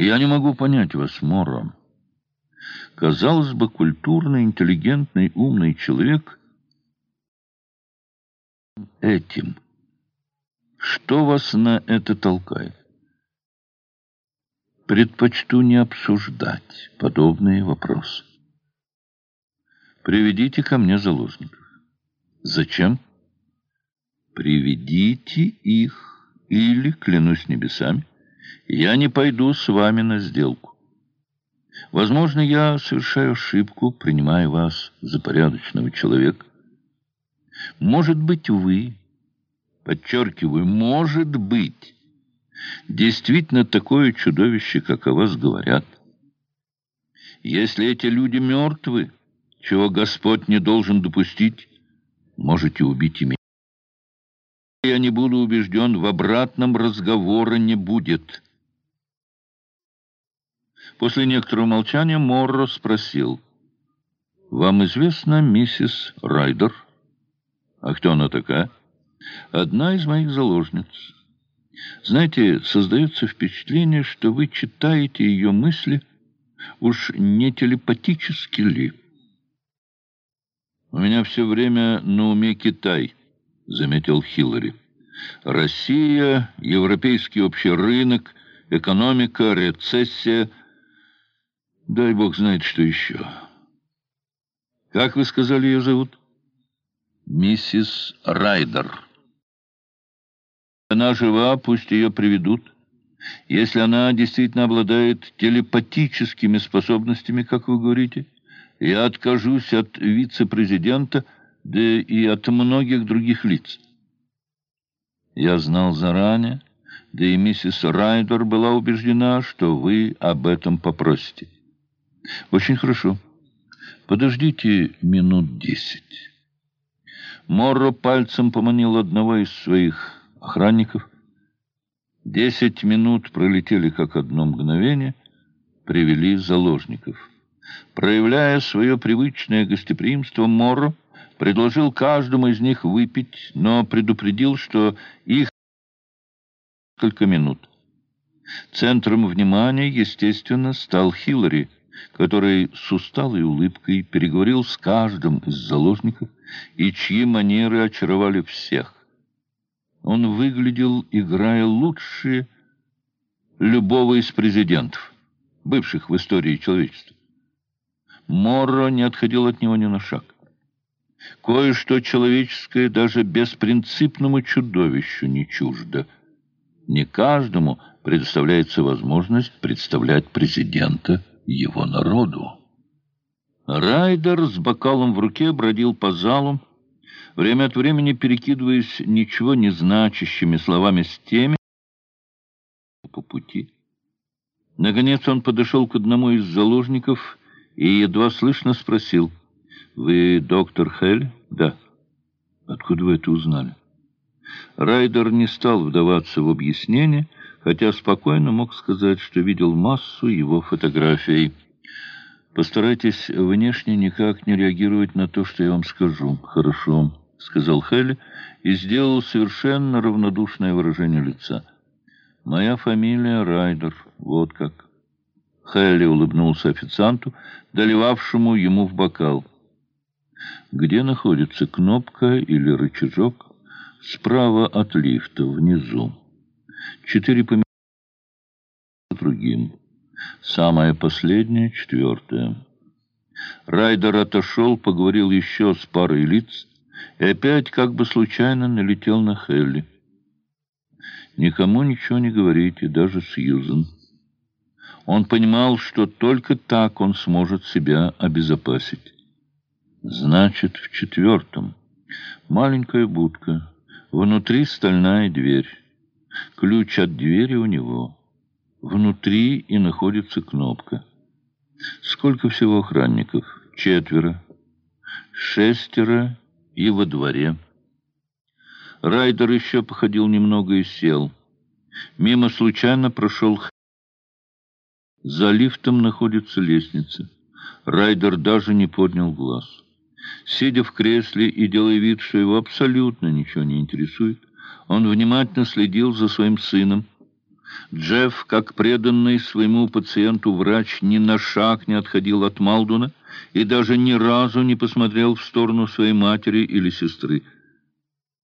Я не могу понять вас, Мора. Казалось бы, культурный, интеллигентный, умный человек этим. Что вас на это толкает? Предпочту не обсуждать подобные вопросы. Приведите ко мне заложников. Зачем? Приведите их, или, клянусь небесами, я не пойду с вами на сделку. Возможно, я совершаю ошибку, принимая вас за порядочного человека. Может быть, вы, подчеркиваю, может быть, действительно такое чудовище, как о вас говорят. Если эти люди мертвы, чего Господь не должен допустить, можете убить и меня. Я не буду убежден, в обратном разговора не будет». После некоторого молчания Морро спросил, «Вам известна миссис Райдер?» «А кто она такая?» «Одна из моих заложниц. Знаете, создается впечатление, что вы читаете ее мысли, уж не телепатически ли?» «У меня все время на уме Китай», — заметил Хиллари. «Россия, европейский общий рынок, экономика, рецессия — Дай бог знает, что еще. Как вы сказали, ее зовут? Миссис Райдер. Она жива, пусть ее приведут. Если она действительно обладает телепатическими способностями, как вы говорите, я откажусь от вице-президента, да и от многих других лиц. Я знал заранее, да и миссис Райдер была убеждена, что вы об этом попросите. Очень хорошо. Подождите минут десять. Морро пальцем поманил одного из своих охранников. Десять минут пролетели как одно мгновение, привели заложников. Проявляя свое привычное гостеприимство, Морро предложил каждому из них выпить, но предупредил, что их несколько минут. Центром внимания, естественно, стал Хиллари – который с усталой улыбкой переговорил с каждым из заложников и чьи манеры очаровали всех. Он выглядел, играя лучше любого из президентов, бывших в истории человечества. Морро не отходил от него ни на шаг. Кое-что человеческое даже беспринципному чудовищу не чуждо. Не каждому предоставляется возможность представлять президента его народу. Райдер с бокалом в руке бродил по залу, время от времени перекидываясь ничего не значащими словами с теми по пути. Наконец он подошел к одному из заложников и едва слышно спросил, «Вы доктор Хель?» «Да». «Откуда вы это узнали?» Райдер не стал вдаваться в объяснение, хотя спокойно мог сказать, что видел массу его фотографий. «Постарайтесь внешне никак не реагировать на то, что я вам скажу. Хорошо», — сказал Хелли и сделал совершенно равнодушное выражение лица. «Моя фамилия Райдер. Вот как». Хелли улыбнулся официанту, доливавшему ему в бокал. «Где находится кнопка или рычажок?» «Справа от лифта, внизу». Четыре помещения другим. Самое последнее, четвертое. Райдер отошел, поговорил еще с парой лиц и опять как бы случайно налетел на Хелли. Никому ничего не говорите, даже Сьюзен. Он понимал, что только так он сможет себя обезопасить. Значит, в четвертом. Маленькая будка. Внутри стальная дверь. Ключ от двери у него. Внутри и находится кнопка. Сколько всего охранников? Четверо. Шестеро и во дворе. Райдер еще походил немного и сел. Мимо случайно прошел За лифтом находится лестница. Райдер даже не поднял глаз. Сидя в кресле и делая вид, что его абсолютно ничего не интересует, он внимательно следил за своим сыном. Джефф, как преданный своему пациенту врач, ни на шаг не отходил от Малдуна и даже ни разу не посмотрел в сторону своей матери или сестры –